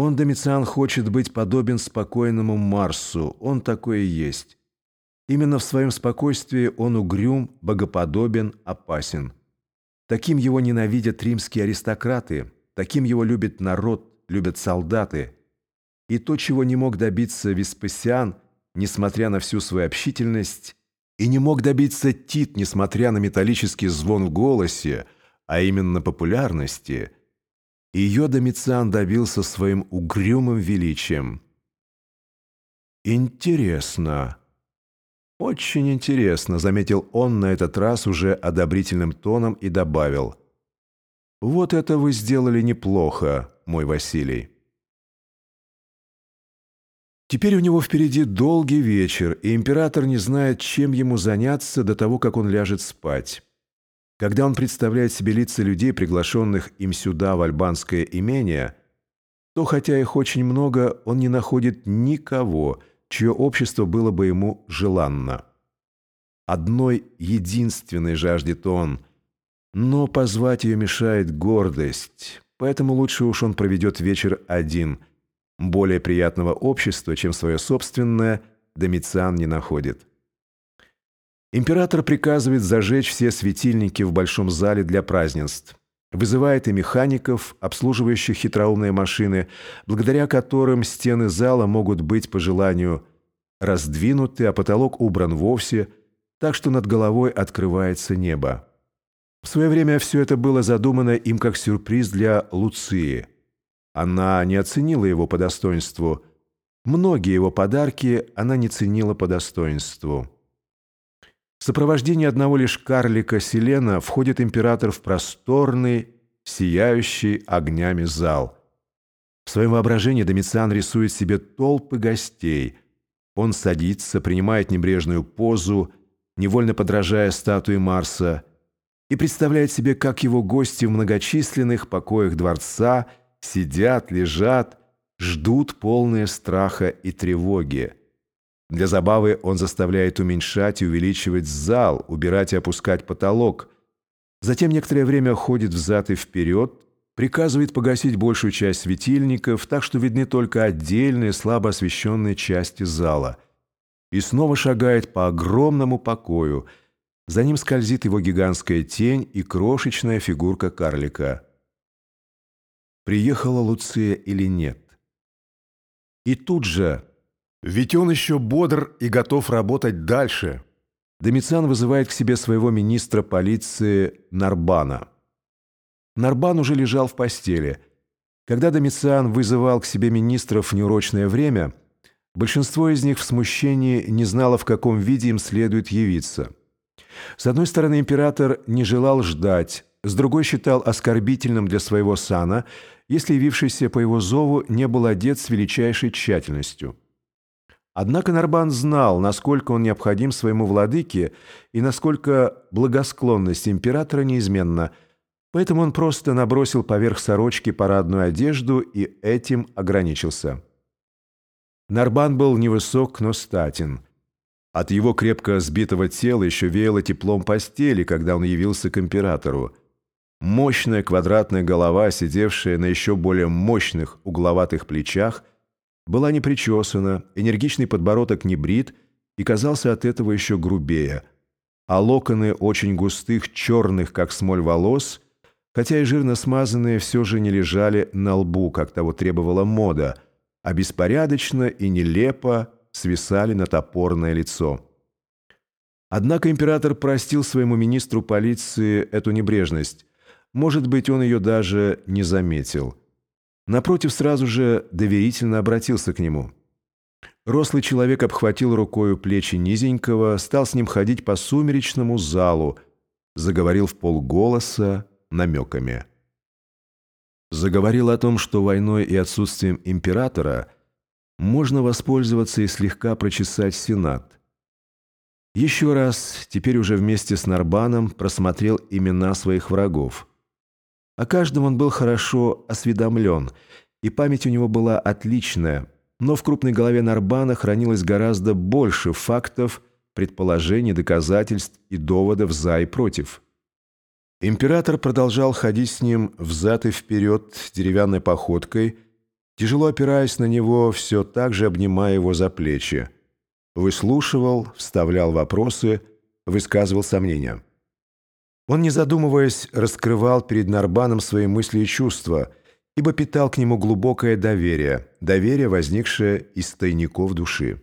Он, Домициан, хочет быть подобен спокойному Марсу, он такой и есть. Именно в своем спокойствии он угрюм, богоподобен, опасен. Таким его ненавидят римские аристократы, таким его любит народ, любят солдаты. И то, чего не мог добиться Веспасиан, несмотря на всю свою общительность, и не мог добиться Тит, несмотря на металлический звон в голосе, а именно популярности, ее Домициан добился своим угрюмым величием. «Интересно», «Очень интересно», — заметил он на этот раз уже одобрительным тоном и добавил. «Вот это вы сделали неплохо, мой Василий». Теперь у него впереди долгий вечер, и император не знает, чем ему заняться до того, как он ляжет спать. Когда он представляет себе лица людей, приглашенных им сюда, в альбанское имение, то, хотя их очень много, он не находит никого, чье общество было бы ему желанно. Одной единственной жаждет он, но позвать ее мешает гордость, поэтому лучше уж он проведет вечер один. Более приятного общества, чем свое собственное, Домициан не находит. Император приказывает зажечь все светильники в большом зале для празднеств вызывает и механиков, обслуживающих хитроумные машины, благодаря которым стены зала могут быть по желанию раздвинуты, а потолок убран вовсе, так что над головой открывается небо. В свое время все это было задумано им как сюрприз для Луции. Она не оценила его по достоинству. Многие его подарки она не ценила по достоинству. В сопровождении одного лишь карлика Селена входит император в просторный, сияющий огнями зал. В своем воображении Домициан рисует себе толпы гостей. Он садится, принимает небрежную позу, невольно подражая статуе Марса, и представляет себе, как его гости в многочисленных покоях дворца сидят, лежат, ждут полные страха и тревоги. Для забавы он заставляет уменьшать и увеличивать зал, убирать и опускать потолок. Затем некоторое время ходит взад и вперед, приказывает погасить большую часть светильников, так что видны только отдельные слабо освещенные части зала. И снова шагает по огромному покою. За ним скользит его гигантская тень и крошечная фигурка карлика. Приехала Луция или нет? И тут же ведь он еще бодр и готов работать дальше. Домициан вызывает к себе своего министра полиции Нарбана. Нарбан уже лежал в постели. Когда Домициан вызывал к себе министров в неурочное время, большинство из них в смущении не знало, в каком виде им следует явиться. С одной стороны, император не желал ждать, с другой считал оскорбительным для своего сана, если явившийся по его зову не был одет с величайшей тщательностью. Однако Нарбан знал, насколько он необходим своему владыке и насколько благосклонность императора неизменна, поэтому он просто набросил поверх сорочки парадную одежду и этим ограничился. Нарбан был невысок, но статен. От его крепко сбитого тела еще веяло теплом постели, когда он явился к императору. Мощная квадратная голова, сидевшая на еще более мощных угловатых плечах – была не причесана, энергичный подбородок не брит и казался от этого еще грубее, а локоны очень густых, черных, как смоль волос, хотя и жирно смазанные, все же не лежали на лбу, как того требовала мода, а беспорядочно и нелепо свисали на топорное лицо. Однако император простил своему министру полиции эту небрежность. Может быть, он ее даже не заметил. Напротив, сразу же доверительно обратился к нему. Рослый человек обхватил рукою плечи низенького, стал с ним ходить по сумеречному залу, заговорил в полголоса намеками. Заговорил о том, что войной и отсутствием императора можно воспользоваться и слегка прочесать Сенат. Еще раз, теперь уже вместе с Нарбаном, просмотрел имена своих врагов. О каждом он был хорошо осведомлен, и память у него была отличная, но в крупной голове Нарбана хранилось гораздо больше фактов, предположений, доказательств и доводов за и против. Император продолжал ходить с ним взад и вперед деревянной походкой, тяжело опираясь на него, все так же обнимая его за плечи. Выслушивал, вставлял вопросы, высказывал сомнения. Он, не задумываясь, раскрывал перед Нарбаном свои мысли и чувства, ибо питал к нему глубокое доверие, доверие, возникшее из тайников души.